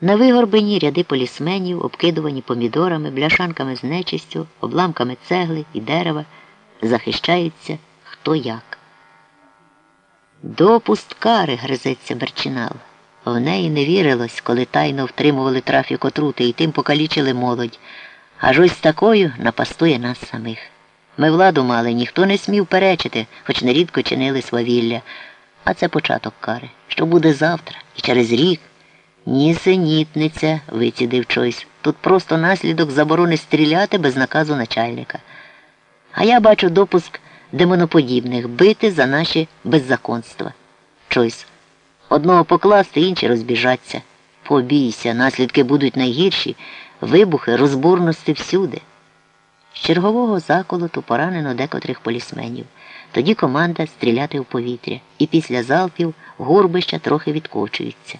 На вигорбині ряди полісменів, обкидувані помідорами, бляшанками з нечистю, обламками цегли і дерева, захищаються хто як. Допуст кари гризеться Берчинал. В неї не вірилось, коли тайно втримували трафік отрути і тим покалічили молодь. Аж ось такою напастує нас самих. Ми владу мали, ніхто не смів перечити, хоч нерідко чинили свавілля. А це початок кари. Що буде завтра і через рік? Нісенітниця, вицідив Чойс. Тут просто наслідок заборони стріляти без наказу начальника. А я бачу допуск демоноподібних бити за наші беззаконства. Чойс. Одного покласти, інші розбіжаться. Побійся, наслідки будуть найгірші, вибухи, розборності всюди. З чергового заколоту поранено декотрих полісменів. Тоді команда стріляти в повітря, і після залпів горбища трохи відкочуються.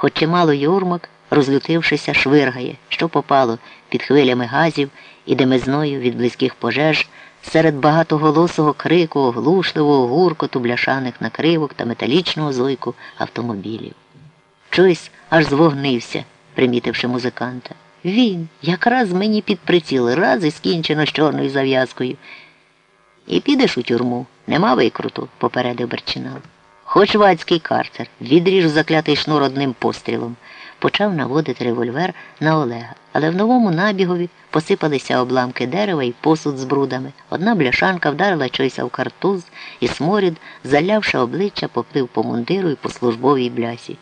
Хоч чимало юрмок, розлютившися, швиргає, що попало під хвилями газів і демизною від близьких пожеж, серед багатоголосого крику, оглушливого гуркоту бляшаних накривок та металічного зойку автомобілів. Чойс аж звогнився, примітивши музиканта. Він якраз мені під приціл, раз і скінчено з чорною зав'язкою. І підеш у тюрму, нема викруту, попередив Берчинал. Хоч вацький карцер, відріж заклятий шнур одним пострілом, почав наводити револьвер на Олега, але в новому набігові посипалися обламки дерева і посуд з брудами. Одна бляшанка вдарила чойся в картуз, і сморід, залявши обличчя, поплив по мундиру і по службовій блясі.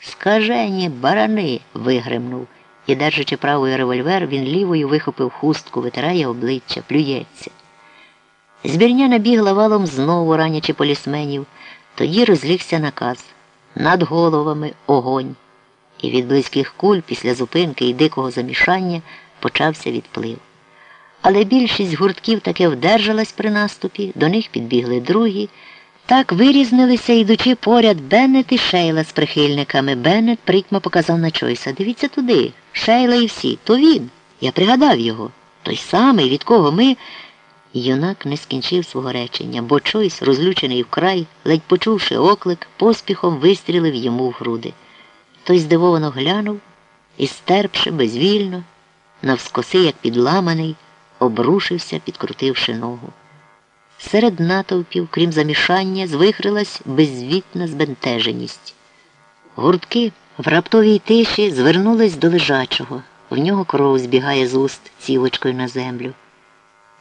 Скажені, барани. вигримнув. І, держачи правою револьвер, він лівою вихопив хустку, витирає обличчя, плюється. Збірня набігла валом знову ранячи полісменів. Тоді розлігся наказ над головами огонь. І від близьких куль після зупинки і дикого замішання почався відплив. Але більшість гуртків таки вдержалась при наступі, до них підбігли другі. Так вирізнилися, йдучи поряд Беннет і Шейла з прихильниками. Беннет притьма показав на Чойса. Дивіться туди, Шейла і всі. То він. Я пригадав його. Той самий, від кого ми. Юнак не скінчив свого речення, бо Чойс, розлючений вкрай, ледь почувши оклик, поспіхом вистрілив йому в груди. Той здивовано глянув і, стерпши безвільно, навскоси, як підламаний, обрушився, підкрутивши ногу. Серед натовпів, крім замішання, звихрилась безвітна збентеженість. Гуртки в раптовій тиші звернулись до лежачого. В нього кров збігає з уст цівочкою на землю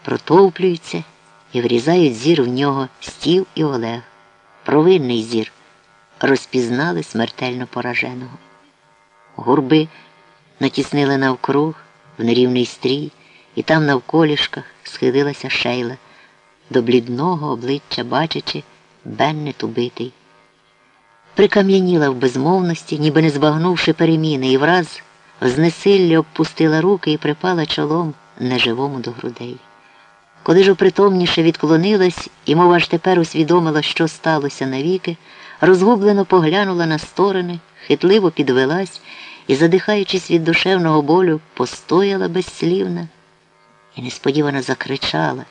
протовплюються і врізають зір в нього стів і Олег. Провинний зір. Розпізнали смертельно пораженого. Гурби натіснили навкруг в нерівний стрій, і там навколішках схилилася шейла, до блідного обличчя бачачи, Беннет убитий. Прикам'яніла в безмовності, ніби не збагнувши переміни, і враз в знесиллі обпустила руки і припала чолом неживому до грудей. Коли ж опритомніше відклонилась і, мов аж тепер усвідомила, що сталося навіки, розгублено поглянула на сторони, хитливо підвелась і, задихаючись від душевного болю, постояла безслівна і несподівано закричала,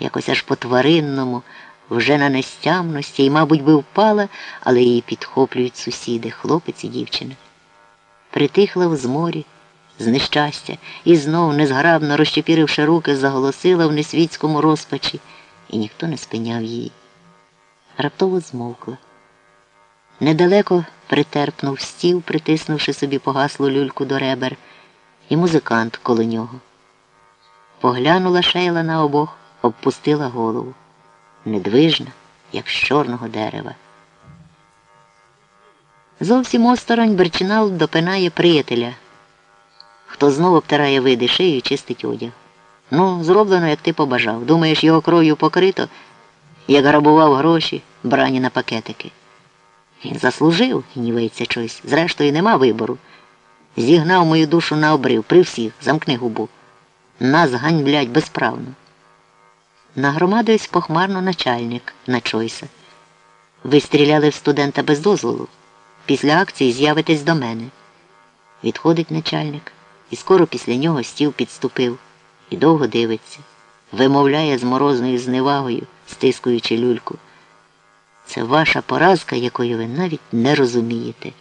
якось аж по тваринному, вже на нестямності і, мабуть, би впала, але її підхоплюють сусіди, хлопець і дівчина. Притихла в зморі з нещастя і знов, незграбно розчепіривши руки, заголосила в несвітському розпачі, і ніхто не спиняв її. Раптово змовкла. Недалеко притерпнув стіл, притиснувши собі погаслу люльку до ребер, і музикант коло нього. Поглянула шейла на обох, обпустила голову. Недвижна, як з чорного дерева. Зовсім осторонь Берчинал допинає приятеля хто знову обтирає види шию і чистить одяг. Ну, зроблено, як ти побажав. Думаєш, його кров'ю покрито, як грабував гроші, брані на пакетики. Він заслужив, гнівається чось. Зрештою, нема вибору. Зігнав мою душу на обрив при всіх, замкни губу. Нас ганьблять безправно. Нагромадився похмарно начальник на Чойса. Ви стріляли в студента без дозволу. Після акції з'явитесь до мене. Відходить начальник. І скоро після нього стіл підступив і довго дивиться, вимовляє з морозною зневагою, стискуючи люльку. Це ваша поразка, якої ви навіть не розумієте.